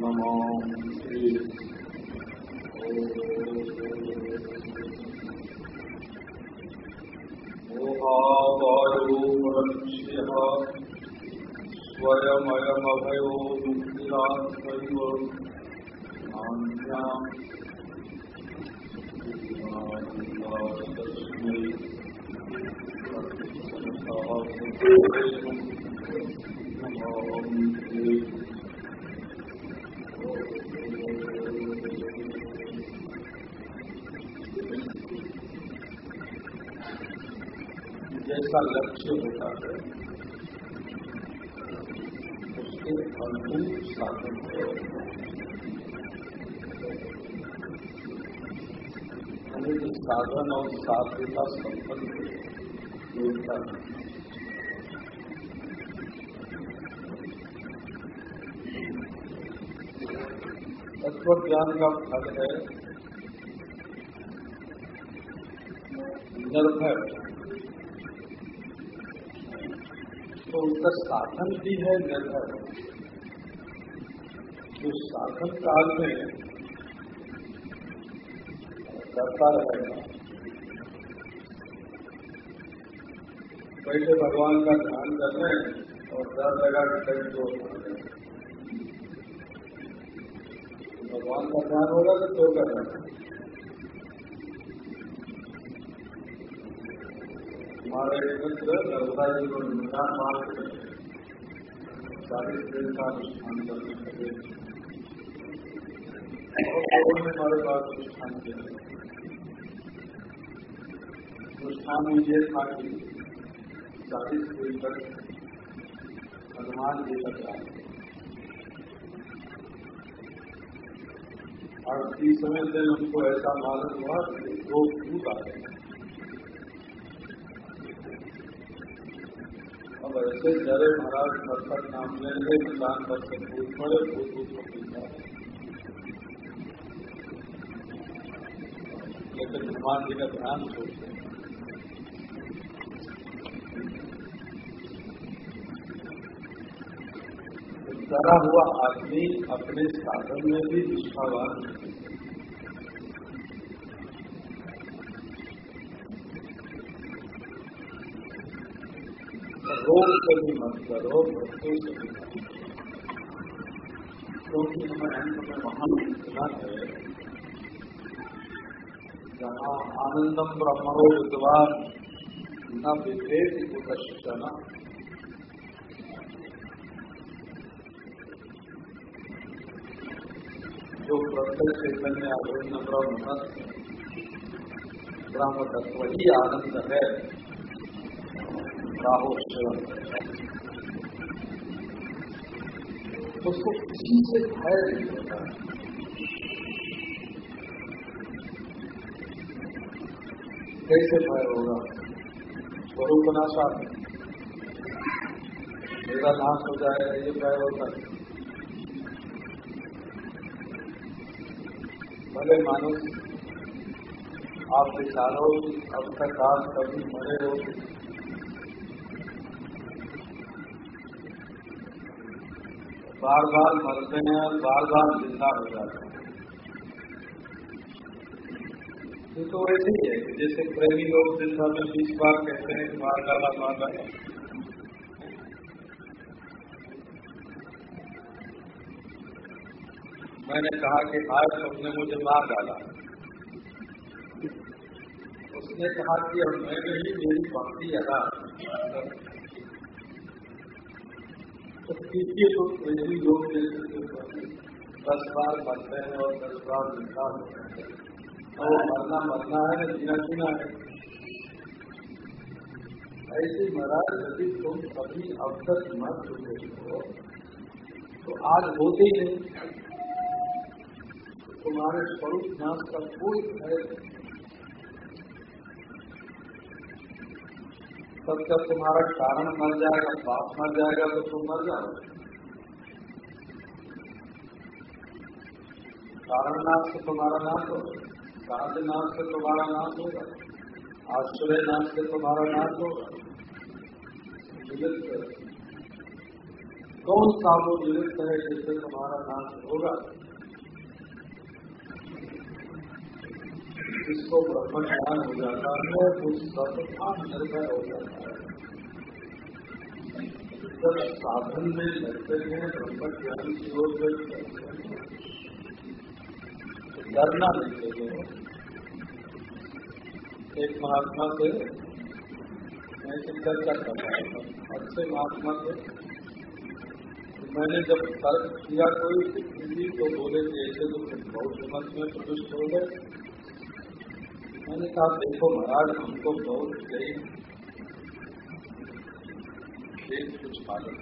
नमो श्री मोहावायोपलक्ष्य स्वयमयमभयो मुक्तिरात्मैव जैसा लक्ष्य होता है उसके अनुरूप साधन हमें जो साधन और संबंध जोड़ता है। तत्व ज्ञान का फल है निर्भय तो उसका साधन भी है निर्भर जो साधन काल में करता रहेगा बैठे भगवान का ध्यान कर रहे हैं और डर लगा कि कहीं तो भगवान का ध्यान होगा तो क्यों कर रहे हमारे मित्र नर्मदा जी को निदान मार्ग चालीस दिन का अनुष्ठान करने लगे और हमारे पास अनुष्ठान किया अनुष्ठान में ये था कि चालीस दिन तक हनुमान जी का ध्यान और तीसवें दिन उनको ऐसा मालूम हुआ कि दो भूत आ गए। अब ऐसे डरे महाराज मरकर नाम लेंगे किसान पर से भूत पड़े। भूत भूत को पीता लेकिन हनुमान जी का ध्यान छोड़ते डरा हुआ आदमी अपने साधन में भी निष्ठावान रोग से भी मत करो भक्तों से भी क्योंकि हमें महान इतना है, जहाँ आनंदम ब्रह्मणो विद्वान, न विभेद कुतश्चन जो प्रत्यक्ष चैतन्य अभिन्न ब्रह्म ब्रह्म तत्व ही आनंद है। राहो उसको किसी से भय नहीं होता। कैसे भय होगा? स्वरूप नाशा मेरा नाश हो जाएगा ये भय होता है। भले मानुष आप विचारो अब तक आप कभी मरे हो। बार बार मरते हैं और बार बार ज़िंदा हो जाते हैं। तो ऐसे ही है जैसे प्रेमी लोग ज़िंदा में बीस बार कहते हैं मार डाला मार डाला मैंने कहा कि आज तुमने मुझे मार डाला। उसने कहा कि अब मैंने ही मेरी भक्ति अदा तो लोग दस बार मरते हैं और दस बार ज़िंदा होते हैं। और मरना मरना है, जीना जीना है। ऐसे महाराज, यदि तुम कभी अब तक मर चुके हो तो आज होते ही नहीं। तुम्हारे स्वरूप नाश का कोई है तब जब तुम्हारा कारण मर जाएगा, पाप मर जाएगा तो तुम मर जाओ कारण नाश से तुम्हारा नाश होगा। कार्य नाश से तुम्हारा नाश होगा। आश्चर्य नाश से तुम्हारा नाश होगा। कौन सा वो निमित्त है जिससे तुम्हारा नाश होगा? जिसको ब्रह्म ज्ञान हो जाता है, उस सर्वथा निर्भय हो जाता है। साधन में लगते हैं ब्रह्म ज्ञान की ओर डरना नहीं चाहिए। एक महात्मा से मैं चर्चा कर रहा था अच्छे महात्मा से मैंने जब तर्क किया कोई तो बोले कि ऐसे तो बहुत हिम्मत में प्रदुष्ट हो गए। मैंने कहा, देखो महाराज हमको बहुत गई एक कुछ पालन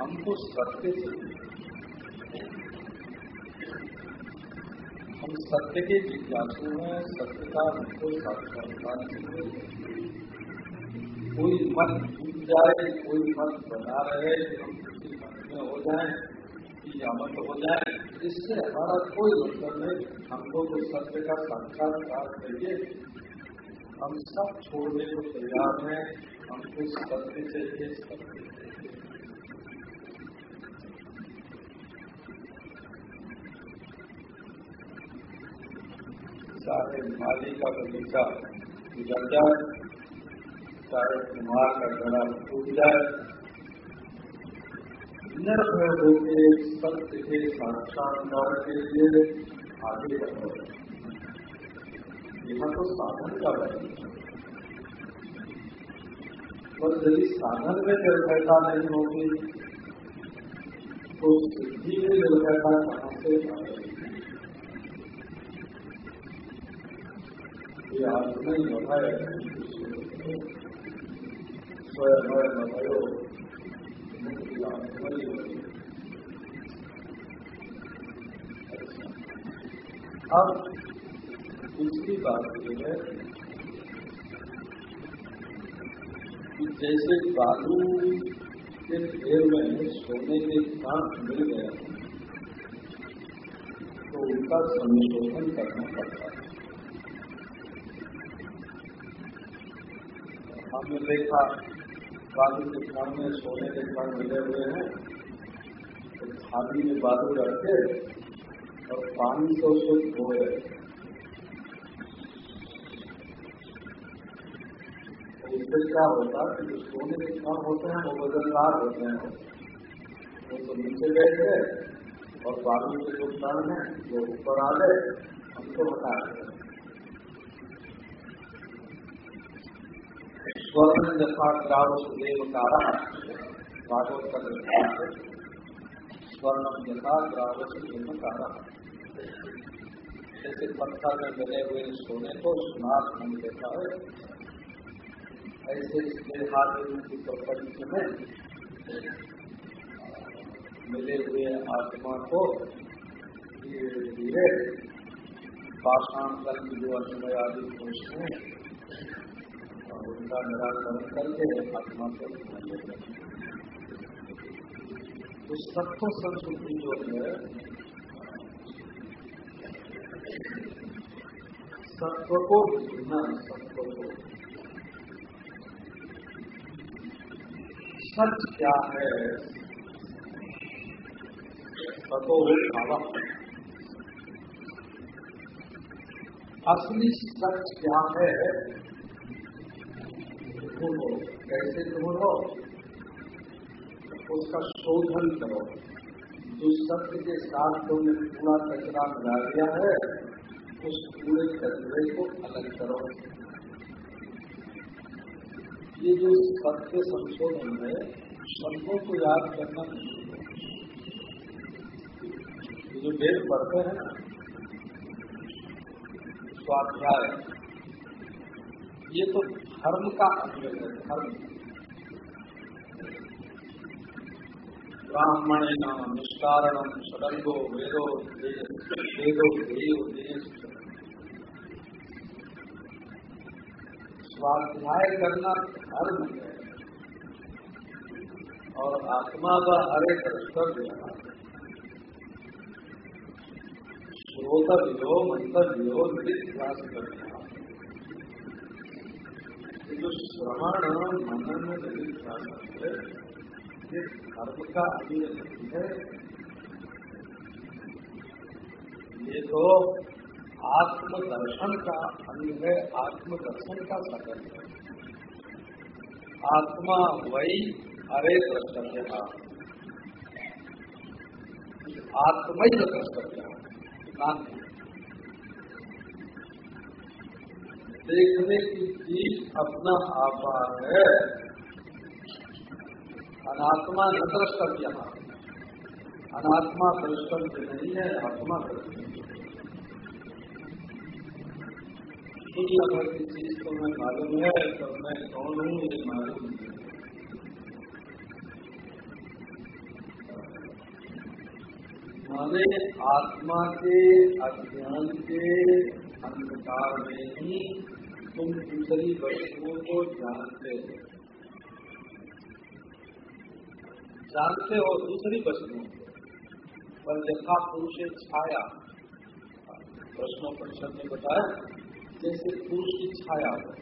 हमको सत्य हम सत्य के जिज्ञासु हैं, सत्य का हमको साक्षात्कार कोई मत जाए, कोई मत बना रहे, हम किसी मत में हो जाए। की हो? जाए इससे हमारा कोई मतलब नहीं। हमको तो सत्य का साक्षात्कार करिए हम सब छोड़ने को तैयार हैं। हमको सत्य से सत्य चाहे माली का बगीचा गुजर जाए, चाहे कुमार का गला टूट जाए निर्भय सत्य के साक्षात्कार के लिए आगे बढ़ो यह तो साधन का है पर यदि साधन में निर्भयता नहीं होगी तो सिद्धि में निर्भयता कहाँ से ये आत्मा ही है स्वयं भयो अब दूसरी बात यह है कि जैसे बालू के ढेर में सोने के साथ मिल गया तो उनका संशोधन करना पड़ता है। हमने देखा बालू के सामने सोने के साथ मिले हुए हैं। तो में बालू रखे और पानी से उसको धोए। तो इससे क्या होता है कि जो सोने के काम होते हैं, वो वजनदार होते हैं। वो तो नीचे गए और बालू के जो कण है, वो ऊपर आ गए, हमको बता रहे स्वर्ण यथा ग्राम सुदेव कारा भागवत का दृष्टांत स्वर्ण यथा सुदेव कारा जैसे पत्थर में मिले हुए सोने को सुनार मन देता है ऐसे इसके हाथ की प्रपंच में मिले हुए आत्मा को धीरे धीरे पाषाण कल जो अन्य आदि पुरुष हैं उनका निराकरण करके आत्मा को तो सत्व संस्कृति जो है सत्व को ढूंढना सत्व को। सच क्या है? सतो भाव। असली सच क्या है? ढूंढो कैसे ढूंढो उसका शोधन करो। जो सत्य के साथ तुमने पूरा कचरा मिला दिया है, उस पूरे कचरे को अलग करो। ये जो सत्य संशोधन है, शब्दों को याद करना नहीं जो वेद पढ़ते हैं ना, स्वाध्याय, ये तो धर्म का धर्म। ब्राह्मण नाम निष्कारणम षडंगो वेदो वेदो देव देश स्वाध्याय करना धर्म है। और आत्मा का हरे कर्तव्य श्रोतव्यो, मंतव्यो निधिध्यास करना। जो श्रवण मनन है, ये धर्म का अभिनय है। ये तो आत्मदर्शन का अंग है, आत्मदर्शन का सकल है। आत्मा वही हरे कर्तव्य आत्मय कर्तव्य देखने की चीज़ अपना आपा है। अनात्मा न द्रष्टव्य अनात्मा द्रष्टव्य नहीं है, आत्मा दुनिया भर की चीज़ तो मैं मालूम है तो मैं कौन हूँ, ये मालूम है। माने आत्मा के, अज्ञान के अंधकार में ही तुम दूसरी वस्तुओं को जानते हो जानते हो दूसरी वस्तुओं को पर यथा पुरुष छाया। प्रश्नों परिषद ने बताया, जैसे पुरुष की छाया हो।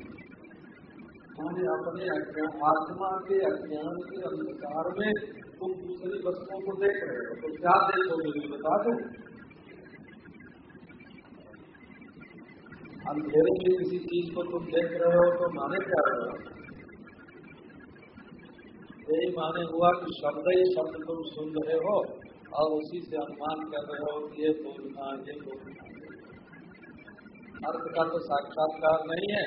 माने अपने आत्मा के अज्ञान के अंधकार में तुम दूसरी वस्तुओं को देख रहे हो। तो क्या देखोगे ये बता दो। अंधेरे में किसी चीज़ को तुम देख रहे हो तो माने क्या रहे हो? यही माने हुआ कि शब्द ही शब्द तुम सुन रहे हो और उसी से अनुमान कर रहे हो कि ये बोलना ये बोलना अर्थ का तो साक्षात्कार नहीं है।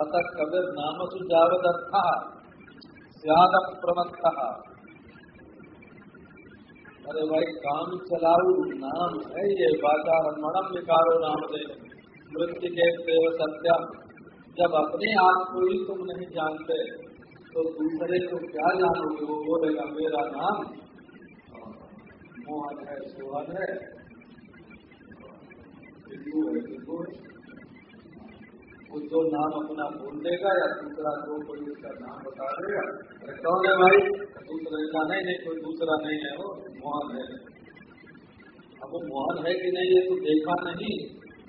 अतः कबीर नाम सुजावद अर्थ सियाद प्रमत्ता। अरे भाई, काम चलाऊ नाम है ये, बाज़ार मणम विकारो नाम दे। मृत्यु के देव सत्या। जब अपने आप को ही तुम नहीं जानते तो दूसरे को क्या जानोगे? वो बोलेगा, मेरा नाम मोहन है, सोहन है। वो जो नाम अपना बोल देगा या दूसरा जो कोई उसका नाम बता देगा है भाई? दूसरे का नहीं नहीं, कोई दूसरा नहीं है वो, मोहन है। अब वो मोहन है कि नहीं, ये तो देखा नहीं।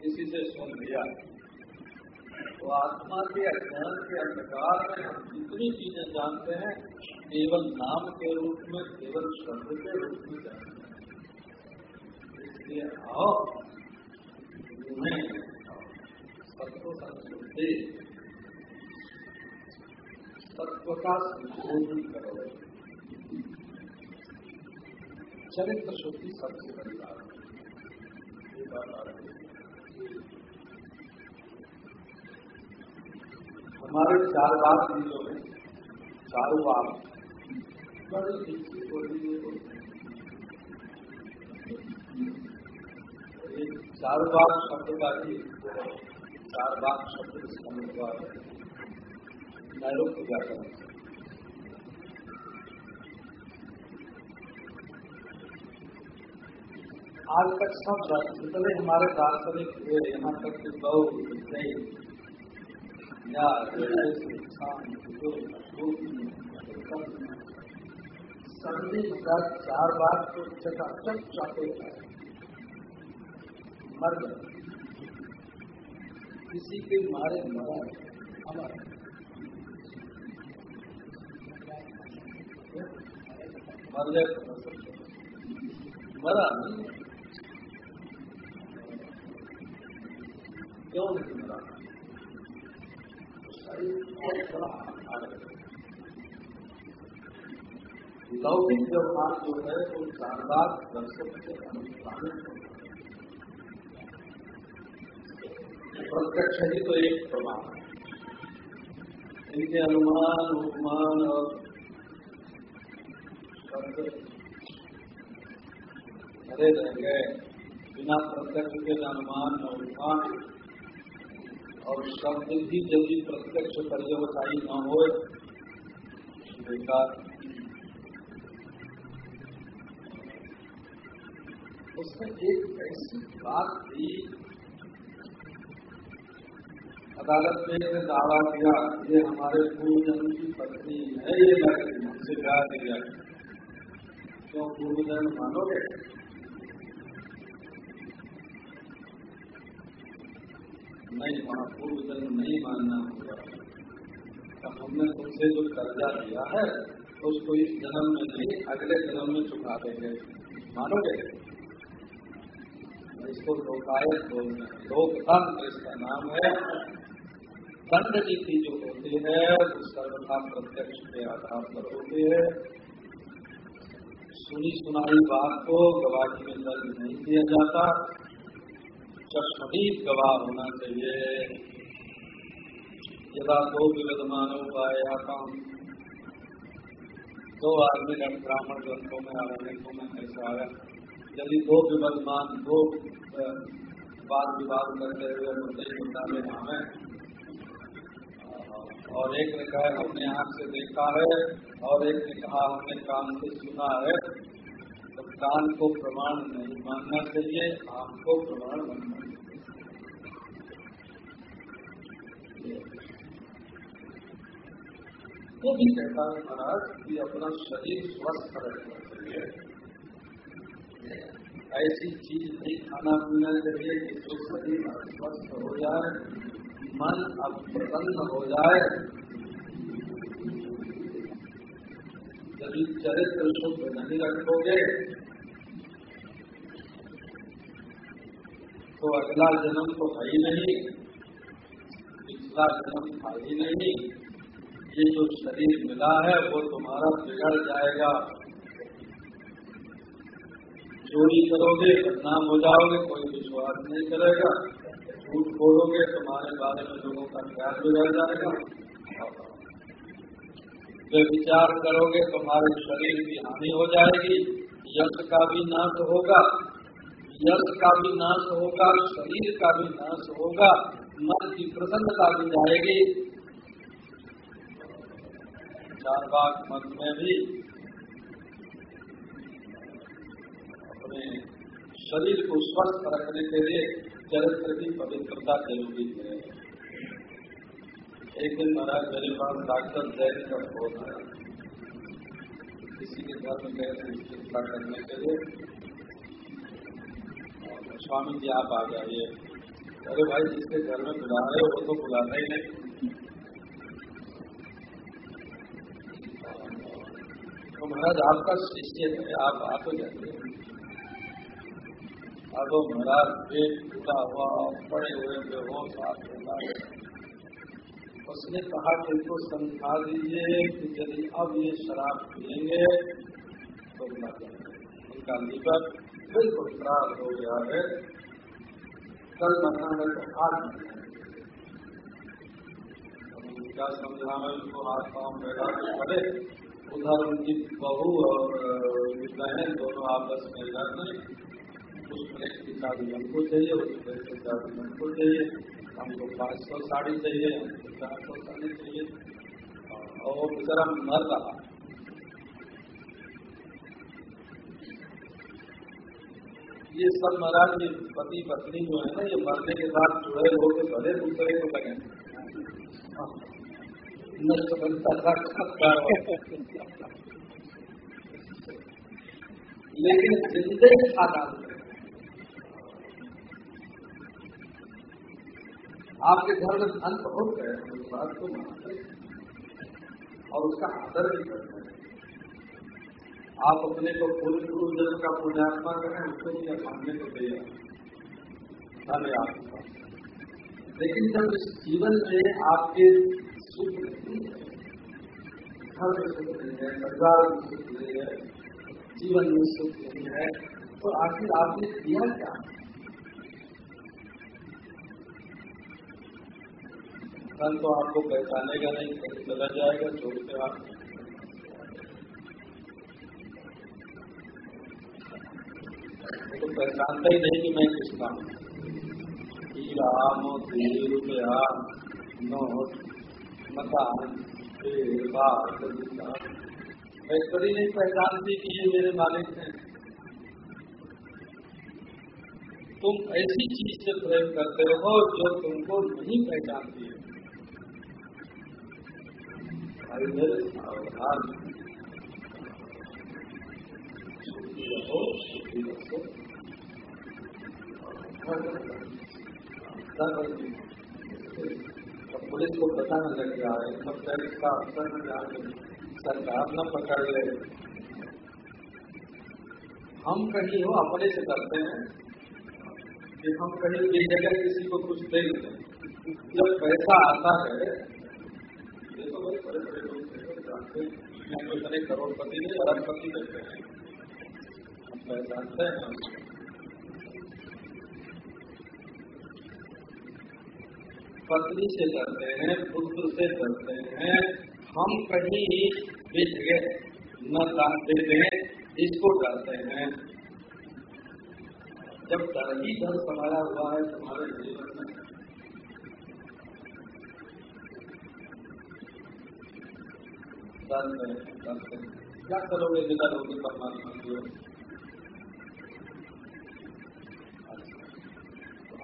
किसी से सुन लिया। तो आत्मा के अज्ञान के अंधकार में हम जितनी चीज़ें जानते हैं, केवल नाम के रूप में, केवल शब्द के रूप में जानते हैं। इसलिए आओ तत्व संस्कृति तत्व का संशोधन करो। चरित्र शुद्धि सबसे बड़ी बात ये बात आ रही हमारे चार बात जो है, चारों हो है चारों बात शब्द का ही चार बात शब्द समझ हुआ नैरोक्य व्याकरण आज तक सब जितने हमारे दार्शनिक हुए यहाँ तक कि बहुत नहीं चार बार तो चकाचक चाहते मर किसी के मारे मरा हमारा मर गए मरा नहीं क्यों नहीं मरा लौकिक व्यवहार जो है, वो शानदार दर्शक अनुप्राणित होता प्रत्यक्ष ही तो एक प्रमाण है। इनके अनुमान, उपमान और भरे रह गए। बिना प्रत्यक्ष के अनुमान और उठान और शब्द भी यदि प्रत्यक्ष पर्यवसायी न हो उसने एक ऐसी बात थी अदालत में इसने दावा किया, ये हमारे पूर्व जन्म की पत्नी है, ये हमसे ब्याह दिया क्यों पूर्व जन्म मानोगे? नहीं वहाँ पूर्व जन्म नहीं मानना होगा। हमने तुमसे जो कर्जा दिया है, उसको इस जन्म में नहीं, अगले जन्म में चुका देंगे। मानोगे? इसको लोकायत बोलते हैं लोकतंत्र इसका नाम है। दंड नीति जो होती है, वो सर्वथा प्रत्यक्ष के आधार पर होती है। सुनी सुनाई बात को गवाही में दर्ज नहीं किया जाता। चश्मदीप गवाह होना चाहिए। यदा दो विविधमान उपाया काम दो आदमी ब्राह्मण ग्रंथों में आरण्यों में ऐसा आया, यदि दो विवदमान दो वाद विवाद करते हुए मुद्दे मुद्दा में हमें और एक ने कहा हमने आँख से देखा है, और एक ने कहा, हमने कान से सुना है कान को प्रमाण नहीं मानना चाहिए आँख को प्रमाण मानना वो भी कहता है महाराज कि अपना शरीर स्वस्थ रखना चाहिए। ऐसी चीज़ नहीं खाना पीना चाहिए कि जो शरीर अस्वस्थ हो जाए, मन अप्रसन्न हो जाए यदि चरित्र शुद्ध नहीं रखोगे तो अगला जन्म तो है ही नहीं पिछला जन्म था ही नहीं। ये जो शरीर मिला है, वो तुम्हारा बिगड़ जाएगा। चोरी करोगे, बदनाम हो जाओगे, कोई विश्वास नहीं करेगा। झूठ बोलोगे, तुम्हारे बारे में लोगों का ख्याल बिगड़ जाएगा। विचार करोगे, तुम्हारे शरीर की हानि हो जाएगी। यश का भी नाश होगा। यश का भी नाश होगा, शरीर का भी नाश होगा, मन की प्रसन्नता भी जाएगी। चार बाग मत में भी। अपने शरीर को स्वस्थ रखने के लिए चरित्र की पवित्रता ज़रूरी है। एक दिन महाराज मेरे पास डॉक्टर जैन का फ़ोन आया। किसी के घर में गए थे चिकित्सा करने के लिए। स्वामी जी, आप आ जाइए। अरे भाई, जिसके घर में बुला रहे हो, वो तो बुलाना ही नहीं। तो महाराज, आपका शिष्य है आप आ तो जाते अब महाराज, पेट टूटा हुआ, पड़े हुए बेहोश, हाथ उसने कहा कि इनको समझा दीजिए कि यदि अब ये शराब पिएँगे तो उनका लीवर बिल्कुल खराब हो गया है। कल मरना है तो आज क्या समझाना उनको हाथ पाँव बैठा के करे उधर उनकी बहू और उनकी बहन दोनों आपस में जाते उस प्लेट की शादी हमको चाहिए उस प्लेट की शादी हमको चाहिए। हमको पाँच सौ साड़ी चाहिए हमको चार सौ साड़ी चाहिए, और बेचारा मर रहा। ये सब महाराज ये पति पत्नी जो है ना, ये मरने के साथ जुड़े होकर भले दूसरे को लगे। लेकिन जिंदे खाता आपके घर में धन बहुत है, उस बात को मानते और उसका आदर भी करते हैं। आप अपने को पूर्व गुरु जन्म का पुण्यात्मा करें, उसको भी मानने को तैयार धन आपके लेकिन जब इस जीवन में आपके सुख है, घर में सुख नहीं है, परिवार में सुख नहीं है, जीवन में सुख नहीं है तो आखिर आपने किया क्या कल तो आपको पहचाने का नहीं चला जाएगा, छोड़ के आप तो पहचानता ही नहीं कि मैं किसका राम रुपया नोट मकान ऐश्वरी नहीं पहचानती कि ये मेरे मालिक हैं। तुम ऐसी चीज़ से प्रेम करते हो जो तुमको नहीं पहचानती है। पुलिस को पता न लग है सब टैक्स का अवसर न जाने सरकार न पकड़ ले। हम कहीं हो, अपने से करते हैं कि हम कहीं एक जगह किसी को कुछ दे। जब पैसा आता है जानते करोड़पति नहीं अरबपति करते हैं हम पहचानते हैं पत्नी से डरते हैं, पुत्र से डरते हैं। हम कहीं भी जगह न दान देते हैं, इसको डरते हैं। जब डर ही डर समाया हुआ है, तुम्हारे जीवन में क्या करोगे बिना लोग परमात्मा की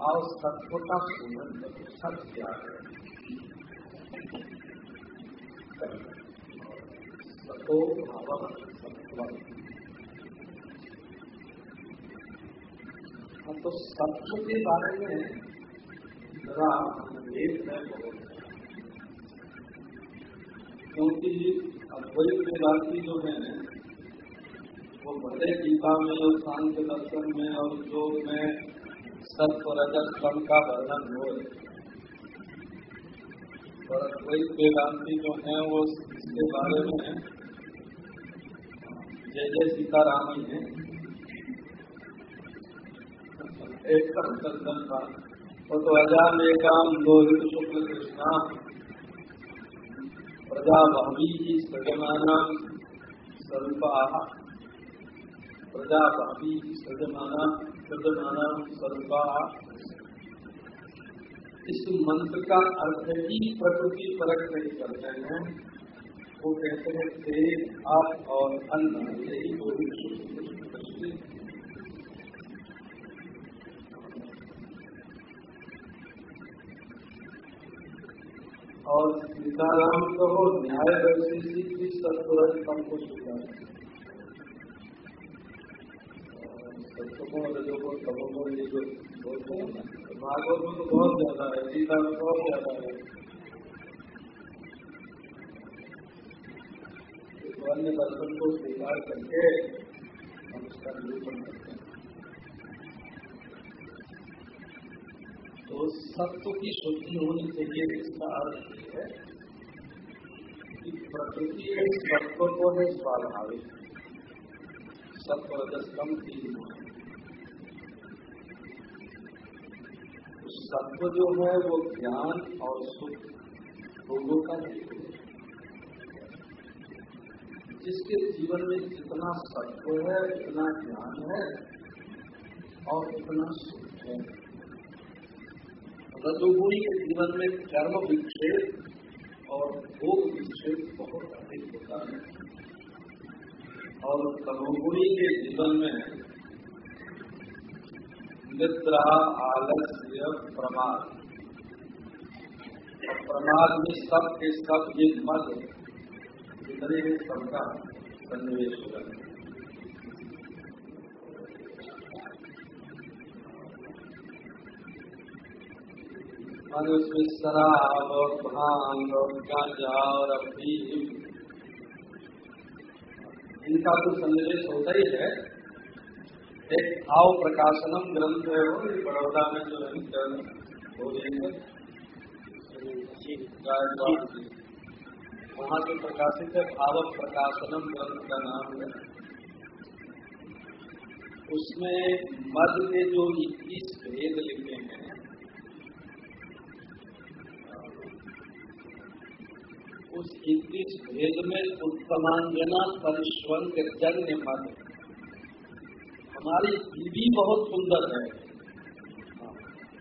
और सत्व का सुगंध सब क्या है सतो भाव सत्व तो सत्व के बारे में जरा एक है क्योंकि अद्वैत वेदांति जो है, वो भले गीता में और शांत दर्शन में और जो में सत्व रजत कम का वर्णन हो। और कोई वेदांति जो है, वो इसके बारे में है। जय जय सीताराम ही है। एक चंदन का वो तो अजान एकाम लोहित शुक्ल कृष्णा। प्रजा भावी की सृजमाना स्वरूपा प्रजा भावी सृजमाना सृजमाना स्वरूपा इस मंत्र का अर्थ ही प्रकृति परक नहीं करते हैं। वो कहते हैं तेज आप और अन्न यही दो और सीताराम कहो न्याय वैसे की सत्वरज हमको स्वीकार सत्संगों रजोगुण तमोगुण ये जो बोलते हैं ना भागवत में तो बहुत ज़्यादा है गीता में बहुत ज़्यादा है अन्य दर्शन को स्वीकार करके हम उसका निरूपण करते हैं सत्व की शुद्धि होनी चाहिए इसका अर्थ है कि प्रकृति सत्व को है स्वाभाविक सत्व रजस कम तीन सत्व जो है वो ज्ञान और सुख दोनों का जिसके जीवन में जितना सत्व है, इतना ज्ञान है और इतना सुख है। रजोगुणी के जीवन में कर्म विक्षेप और भोग विक्षेप बहुत अधिक होता है। और तमोगुणी के जीवन में निद्रा, आलस्य, प्रमाद। और प्रमाद में सब के सब ये मद, जितने हैं सबका सन्निवेश होगा माने उसमें शराब और भाँग और गांजा और अफीम इनका तो संदेश होता ही है, एक भाव प्रकाशनम ग्रंथ है वो बड़ौदा में जो है वहाँ से प्रकाशित है, भाव प्रकाशनम ग्रंथ का नाम है। उसमें मध के जो इक्कीस भेद लिखे हैं उस इक्कीस भेद में उत्तमांजना परिश्वंग जन्य मध हमारी बीवी बहुत सुंदर है। हाँ,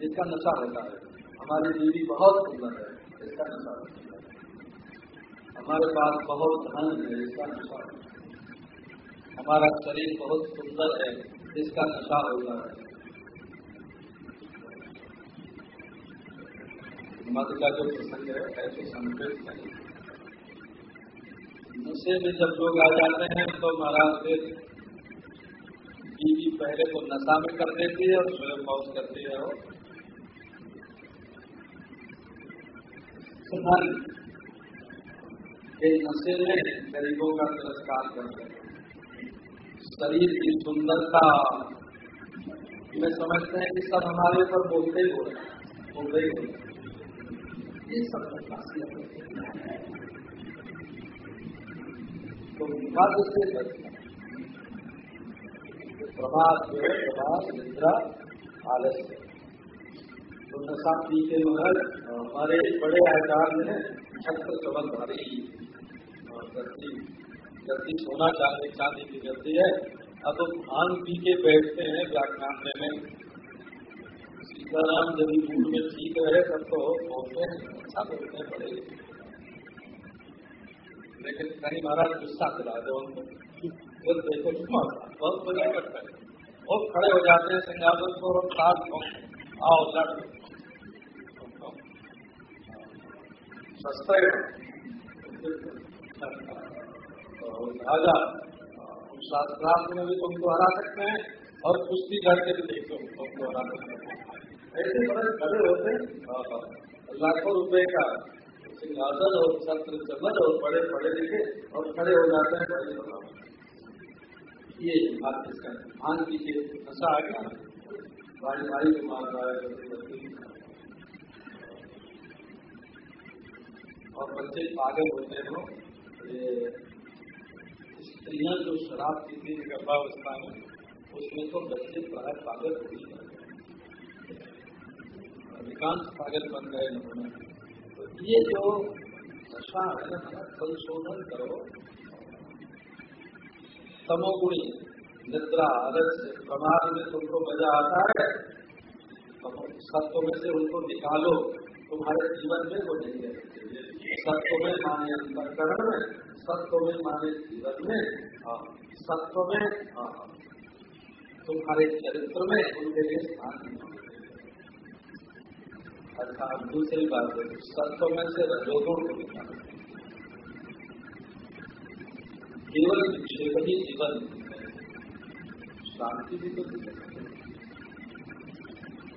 इसका नशा होता है। हमारी बीवी बहुत सुंदर है। इसका नशा होता है। हमारे पास बहुत धन है। इसका नशा हमारा शरीर बहुत सुंदर है। इसका नशा होता है। मत का जो प्रसंग है ऐसे संकेत नहीं नशे में जब लोग आ जाते हैं तो महाराज फिर बीवी पहले तो नशा में कर देती है और स्वयं मौज करती है वो नशे में गरीबों का तिरस्कार करते हैं। शरीर की सुंदरता, में समझते हैं कि सब हमारे ऊपर बोलते ही हो रहे बोलते ही हो रहे ये सब तो विभाग से प्रभात जो है प्रभात निद्रा आलस्य तो नशा के मगर हमारे बड़े आचार्य हैं छत्र चमन भारी गति गति सोना चांदी चांदी की गति है अब हम भाँग पी के बैठते हैं व्याख्यान में सीताराम जब मूड में ठीक रहे तब तो बोलते हैं अच्छा बोलते हैं बड़े लेकिन कहीं महाराज, गुस्सा दिला दो उनको। देखो बहुत बढ़िया करता है। वो खड़े हो जाते हैं सिंगापुर को और साथ आओ लड़ राजा शास्त्रार्थ में भी तुमको हरा सकते हैं और कुश्ती करके भी देखो, तुमको हरा सकते हैं। ऐसे बड़े खड़े होते हैं। लाखों रुपए का सिंहासन और छत्र चमन और बड़े पढ़े लिखे और खड़े हो जाते हैं बड़े ये बात इसका मान कीजिए। नशा आ गया। भाई भाई को मार रहा है और बच्चे पागल होते हो ये स्त्रियाँ जो शराब पीती है गर्भावस्था में, उसमें तो बच्चे प्राय पागल हो ही। अधिकांश पागल बन गए उन्होंने ये जो दशा है, संशोधन करो। तमोगुणी, निद्रा, आलस्य, प्रमाद में तुमको मज़ा आता है सत्व में से उनको निकालो, तुम्हारे जीवन में वो नहीं है। सत्व में माने अंतरकरण में, सत्व में माने जीवन में। सत्व में तुम्हारे चरित्र में उनके लिए स्थान नहीं अर्थात दूसरी बात है सत्व में से रजोगुण को निकालना केवल विक्षेप ही जीवन शांति भी तो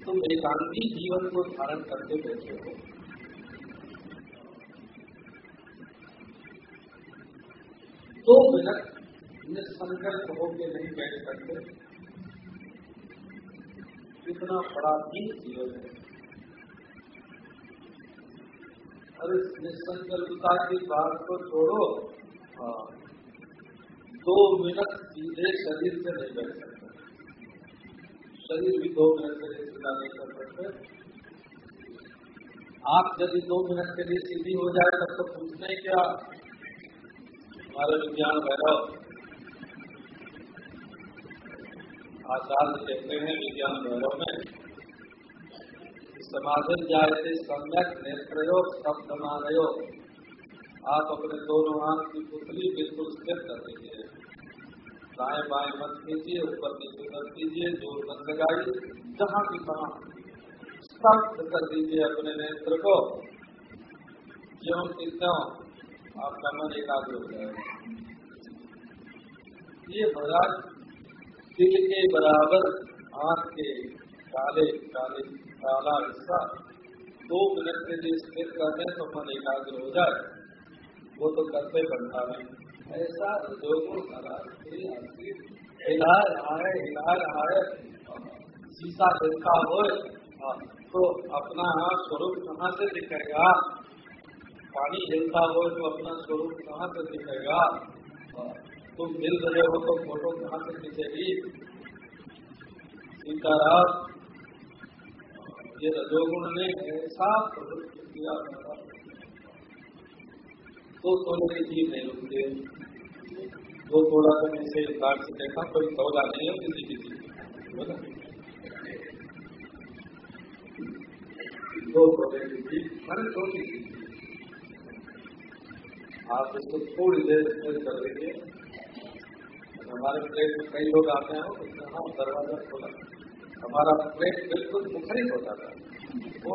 तुम एकांति जीवन को धारण करते बैठे हो। दो मिनट निसंकल्प होकर नहीं बैठ सकते। कितना बड़ा भी जीवन है। इस निसंकल्पता की बात को छोड़ो। हाँ, दो मिनट सीधे शरीर से नहीं बैठ सकते। शरीर भी दो मिनट लिए सीधा नहीं कर सकते। आप यदि दो मिनट के लिए सीधी हो जाए तब तो पूछने क्या? हमारे विज्ञान भैरव। आचार्य कहते हैं विज्ञान भैरव में समाधन जायते सम्यक नेत्रयो, सप्तमानयो। आप अपने दोनों हाथ की पुतली बिल्कुल स्थिर कर दीजिए। दाएँ बाएँ मत कीजिए, ऊपर नीचे मत कीजिए ज़ोर मत लगाइए, जहाँ की कहा। स्तब्ध कर दीजिए अपने नेत्र को। ज्यो की त्यों आपका मन एकाग्र हो जाएगा। ये महाराज, दिल के बराबर आँख के काले काले काला हिस्सा दो मिनट के लिए स्थिर कर दें तो मन एकाग्र हो जाए। वो तो करते बनता नहीं। ऐसा जो हिला रहा है हिला रहा है शीशा हिलता हो तो अपना स्वरूप कहाँ से दिखेगा? पानी हिलता हो तो अपना स्वरूप कहाँ से दिखेगा? तुम मिल रहे हो तो फ़ोटो कहाँ से दिखेगी सीताराम ये रजोगुण ने ऐसा प्रवृत्त किया तो सोने की चीज़ नहीं रुकते। वो थोड़ा सा ऐसे बात से देखा, कोई सौदा नहीं है किसी किसी बोला? दो की चीज़ मैंने आप इसको थोड़ी देर कर लीजिए। हमारे प्लेट में कई लोग आते हैं तो हाँ दरवाज़ा खोला। हमारा प्लेट बिल्कुल मुखरित होता था। वो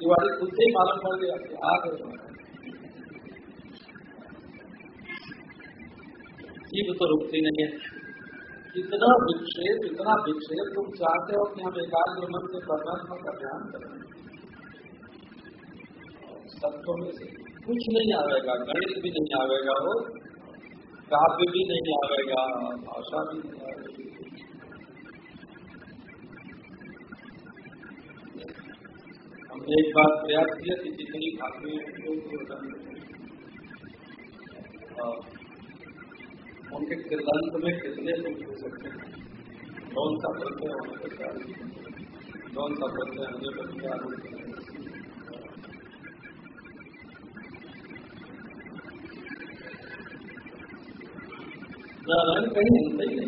दिवाली खुद से ही मालूम पड़ गया, कि जीव तो रुकती नहीं है। इतना विक्षेप इतना विक्षेप तुम चाहते हो कि हम एकाग्र मन से परमात्मा का ध्यान करें। तत्वों में से कुछ नहीं आवेगा, गणित भी नहीं आवेगा वो काव्य भी नहीं आवेगा, भाषा भी नहीं आवेगी। हमने एक बार प्रयास किया कि जितनी भाषाएँ उनके किरदंत में कितने लोग हो सकते हैं? कौन सा प्रत्यय होने का कौन सा प्रत्यय होने पर क्या नारायण कहीं ही। नहीं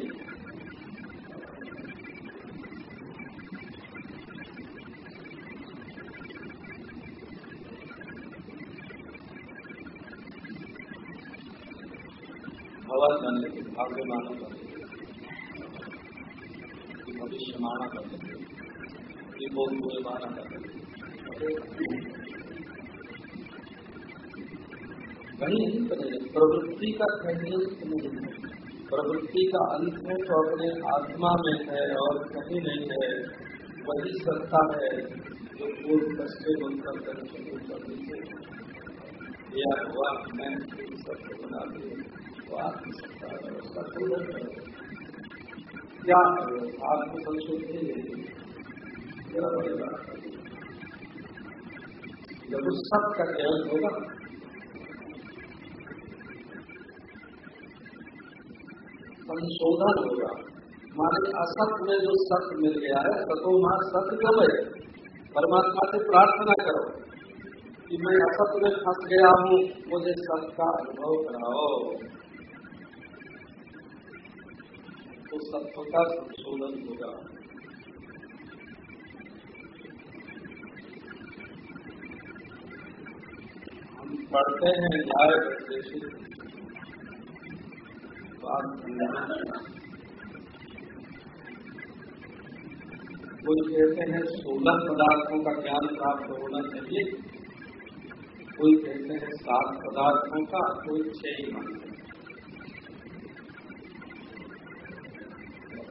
भवन बनने के भाग्य माना बनने भविष्य माना बनने बोल हुए माना बनने कहीं प्रवृत्ति का नहीं प्रवृत्ति का अंत है तो अपने आत्मा में है और कहीं नहीं है, वही सत्ता है जो पूर्व कष्टे बनकर या हुआ मैं सत्य बना दिए तो आत्मसत्ता है है क्या आत्म संशोधन बड़ी बात जब उस सब का ज्ञान होगा संशोधन होगा। माने असत में जो सत्य मिल गया है, सतो माँ सत्य कब है, परमात्मा से प्रार्थना करो कि मैं असत में फंस गया हूँ, मुझे सत्य का अनुभव कराओ। तो सत्य का संशोधन होगा। हम पढ़ते हैं न्याय वैशेषिक कोई कहते हैं सोलह पदार्थों का ज्ञान प्राप्त होना चाहिए। कोई कहते हैं सात पदार्थों का कोई छह ही मानते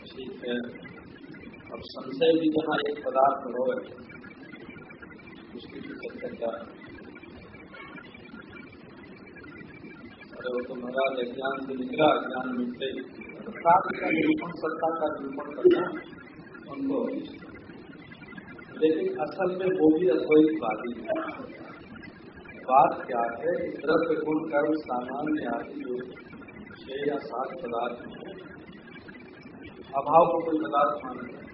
ठीक है। अब संशय भी जहाँ एक पदार्थ हो उसकी भी चर्चा है अरे वो तो महाराज अज्ञान से निकला, ज्ञान मिलते का निरूपण सत्ता का निरूपण करना उनको। लेकिन असल में वो भी अद्वैतवादी है। बात क्या है? द्रव्य गुण कर्म सामान्य आदि जो छह या सात पदार्थ अभाव को कोई पदार्थ मानते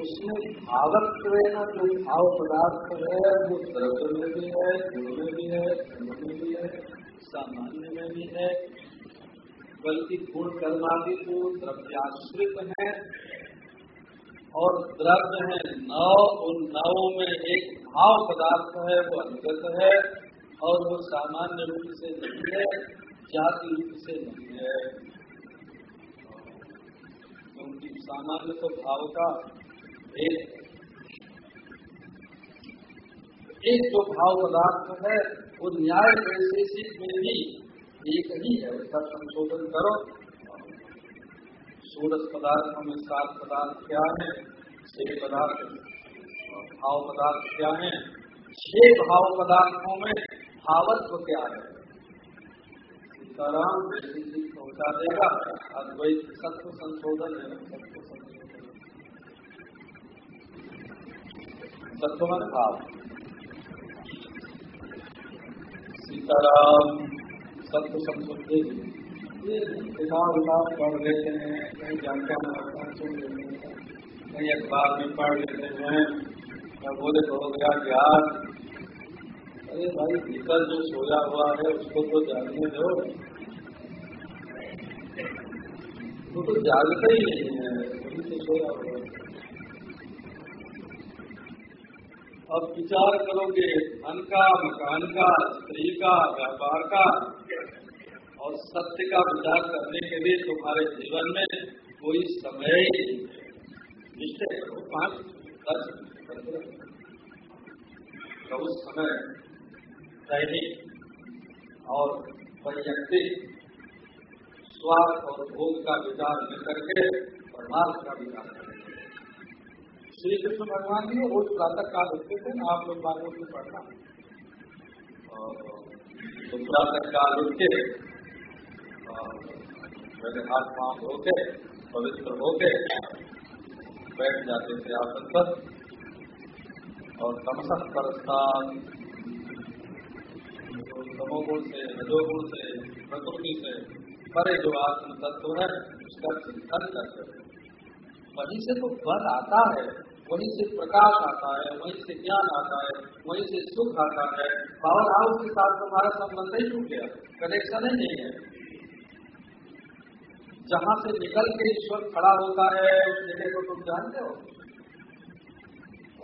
उसमें भावत्व जो भाव पदार्थ है, वो द्रव्य में भी है गुण में भी है, धर्म में भी है, सामान्य में भी है। बल्कि गुण कर्मादि तो द्रव्याश्रित है और द्रव्य है। नौ, उन नौ में एक भाव पदार्थ है, वो अनुगत है और वो सामान्य रूप से नहीं है, जाति रूप से नहीं है। क्योंकि सामान्य तो भाव का एक जो भाव पदार्थ है, वो न्याय वैशेषिक में भी एक ही है, उसका संशोधन करो। सूरज पदार्थों में सात पदार्थ क्या है? छह पदार्थ भाव पदार्थ क्या है? छह भाव पदार्थों में भावत्व क्या है? सीताराम पहुँचा देगा। अद्वैत सत्व संशोधन है, सत्व तत्वमन भाव। सीताराम सत्य संस्कृति ये किताब उताब पढ़ लेते हैं, कहीं जानकार सुन लेते हैं, कहीं अखबार में पढ़ लेते हैं बोले तो हो गया ज्ञान। अरे भाई भीतर जो सोया हुआ है, उसको तो जानने दो। वो तो जागता ही नहीं है, वही तो सोया हुआ अब विचार करोगे, धन का, मकान का, स्त्री का, व्यापार का, और सत्य का विचार करने के लिए तुम्हारे जीवन में कोई समय ही निश्चय करो, पाँच दस उस समय दैनिक और वैयक्तिक स्वार्थ और भोग का विचार लेकर के परमार्थ का विचार करें। श्री कृष्ण भगवान जी रोज प्रातः काल उठते थे आप लोग बातों में पढ़ना। तो प्रातः काल उठ के मेरे हाथ पाँव धोके, पवित्र होके बैठ जाते थे आसन पर और तमसक परस्तान तो तमोगुण से, रजोगुण से, प्रकृति से परे जो आत्म तत्व है, उसका चिंतन करते वहीं से तो बल आता है। वहीं से प्रकाश आता है, वहीं से ज्ञान आता है, वहीं से सुख आता है। पावर हाउस के साथ तुम्हारा संबंध ही टूट गया कनेक्शन ही नहीं है। जहाँ से निकल के ईश्वर खड़ा होता है, उस जगह को तुम जानते हो?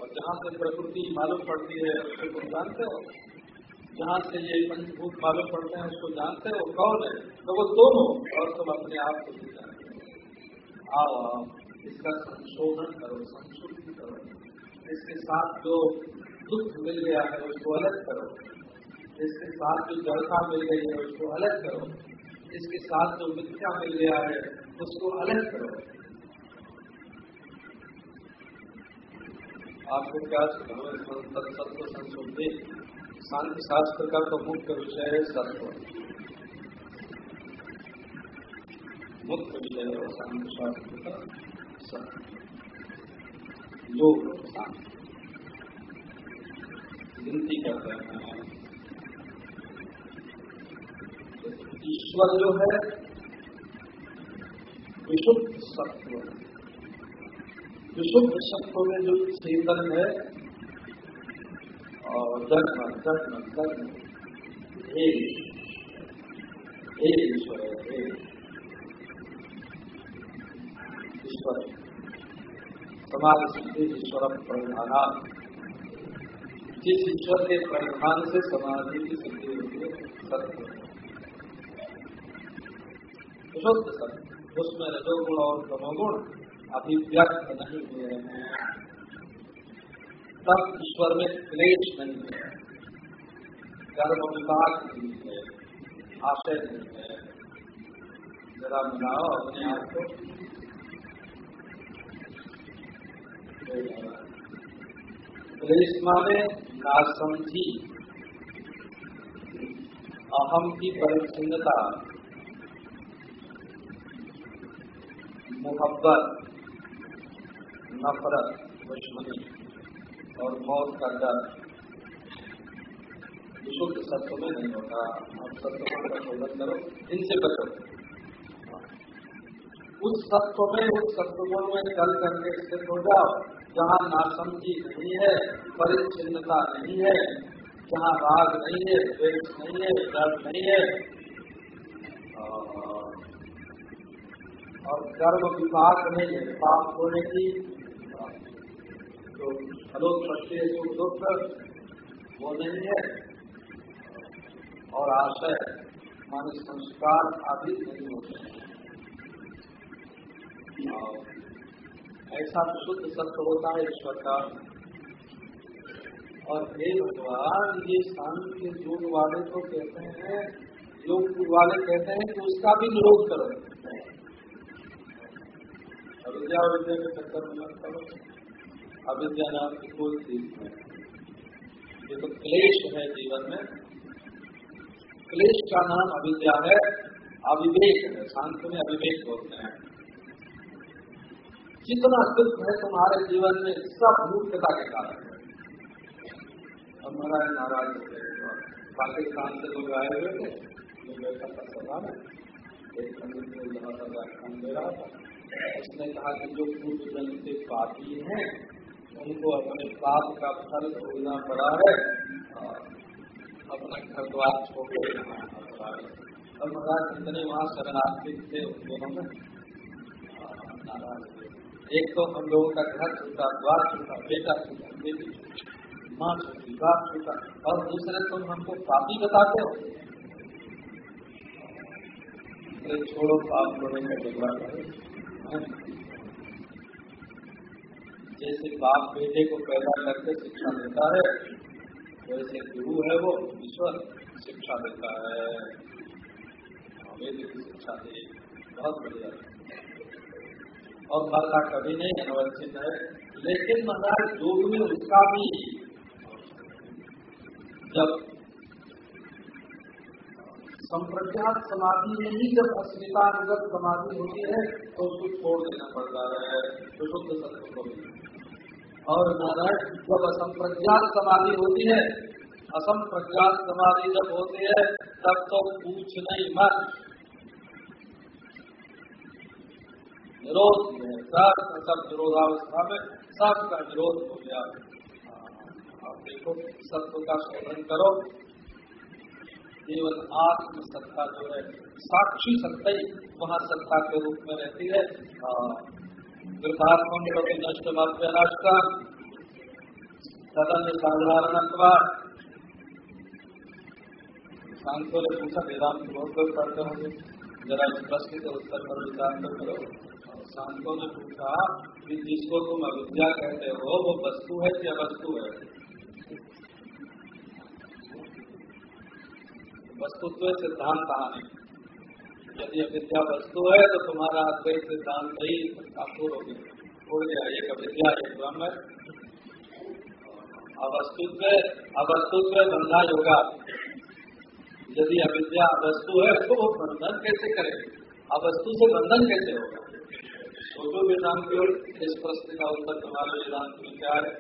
और जहाँ से प्रकृति मालूम पड़ती है, उसको तुम जानते हो? जहाँ से ये पंचभूत मालूम पड़ते हैं, उसको जानते हो? कौन है? तो वो दोनों, और तुम अपने आप को भी जानते हो। आओ। इसका संशोधन करो संशोधन करो। इसके साथ जो दुख मिल गया है, उसको अलग करो। इसके साथ जो जड़ता मिल गई है, उसको अलग करो। इसके साथ जो मिथ्या मिल गया है, उसको अलग करो। आपको क्या सत्व संशोधि शांति शास्त्र का तो मुख्य विषय है सत्व। मुख्य विषय है शांति शास्त्र का। लोग विनती करते हैं, ईश्वर जो है, विशुद्ध सत्व। विशुद्ध सत्व में जो चेतन है, और जन्म जन्म जन्म एक ईश्वर, है ईश्वर। समाज सिद्धि ईश्वर परिधान जिस ईश्वर के परिधान से समाधि की सिद्धि होती है, सत्य शुद्ध सत्य। उसमें रजोगुण और तमोगुण अभिव्यक्त नहीं हुए हैं। तब ईश्वर में क्लेश नहीं है। कर्म विभाग नहीं है। आशय नहीं है। जरा मिलाओ अपने आप को। क्लेश माने नासमझी। अहम की परिचिन्नता मोहब्बत, नफरत, दुश्मनी और मौत का डर। विशुद्ध सत्व में नहीं होता। आप सत्व का प्रचोदन करो, इनसे बचो। उस सत्व में, उस सत्वों में चल करके स्थित हो जाओ। जहाँ नासमझी नहीं है, परिच्छिन्नता नहीं है, जहाँ राग नहीं है, द्वेष नहीं है डर नहीं है। और कर्म विभाग नहीं है पाप होने की तो फलोत्पत्ति सुख दुख वो नहीं है। और आशय मान संस्कार आदि नहीं होते। हैं ऐसा शुद्ध सत्य होता है ईश्वर का। और हे भगवान, ये शांति योग वाले को कहते हैं योग वाले कहते हैं कि उसका भी निरोध करो। अविद्या विद्या के चक्कर में मत करो अविद्या नाम की कोई चीज़ नहीं। ये तो क्लेश है जीवन में। क्लेश का नाम अविद्या है। अविवेक है। शांत में अविवेक होते हैं। जितना दुख है तुम्हारे जीवन में, सब मूर्खता के कारण है। महाराज नाराज़ पाकिस्तान से लोग आए हुए थे जो बैठा था सभा एक पंडित ने यहाँ पर व्याख्यान दे रहा था। उसने कहा कि जो पूर्व जन्म के पापी हैं, उनको अपने पाप का फल भोगना पड़ा है। अपना घर द्वार छोड़ के पड़ा है। और महाराज जितने वहाँ शरणार्थी थे उन दोनों में एक तो हम लोगों का घर छूटा, द्वार छूटा, बेटा छूटा, बेटी माँ छूटी, बाप छूटा, और दूसरे तुम हमको पापी बताते हो। तो छोड़ो, पाप लोगों का बिगड़ा जैसे बाप बेटे को पैदा करके शिक्षा देता है, वैसे गुरु है वो, ईश्वर, शिक्षा देता है। वेद की शिक्षा दे। बहुत बढ़िया। और मरना कभी नहीं अनवंचित है। लेकिन महाराज योग में उसका भी जब संप्रज्ञात समाधि में ही जब अस्मितानुगत समाधि होती है तो उसको छोड़ देना पड़ता है तो शुद्ध सत्य को और महाराज, जब असंप्रज्ञात समाधि होती है असंप्रज्ञात समाधि जब होती है, तब तो पूछ नहीं मत। निरोध में सब सब निरोधावस्था में सबका निरोध हो गया। आप देखो, सत्व का शोधन करो। केवल आत्म सत्ता जो है, साक्षी सत्ता ही वहाँ सत्ता के रूप में रहती है। वृद्धात्म कभी नष्ट मध्य नष्ट। सदन साधारण सांसों ने पूछा, वेदांत बहुत करते होंगे। जरा इस प्रश्न के उत्तर पर विचार करो शांतों ने पूछा कि जिसको तुम अविद्या कहते हो, वो वस्तु है कि अवस्तु है? वस्तुत्व सिद्धांत कहा नहीं यदि अविद्या वस्तु है तो तुम्हारा अद्वैत सिद्धांत ही काफूर हो गया छोड़ गया एक अविद्या एक ब्रह्म अवस्तुत्व अवस्तुत्व बंधा योगा। यदि अविद्या अवस्तु है तो वो बंधन कैसे करे अवस्तु से बंधन कैसे होगा? सोचो वेदांत की ओर, इस प्रश्न का उत्तर तुम्हारे वेदांत में क्या है?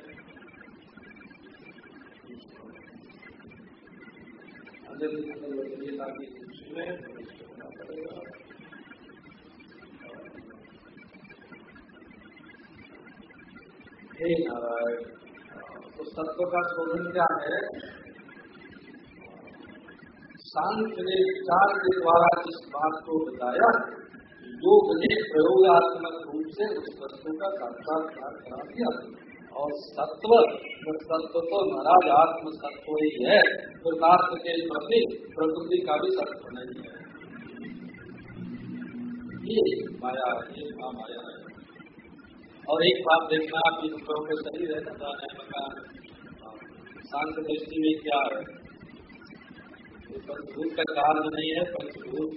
हे नारायण तो सत्व का शोधन क्या है? सांख्य ने विचार के द्वारा जिस बात को बताया योग ने प्रयोगात्मक रूप से उस वस्तु का साक्षात्कार करा दिया। और सत्व सत्व तो महाराज आत्म सत्व ही है कृतार्थ के प्रति प्रकृति का भी सत्व नहीं है। ये माया ये माया है। और एक बात देखना कि हम लोगों के शरीर है खजान है मकान शांत दृष्टि में क्या है? पंचभूत का कार्य नहीं है पंचभूत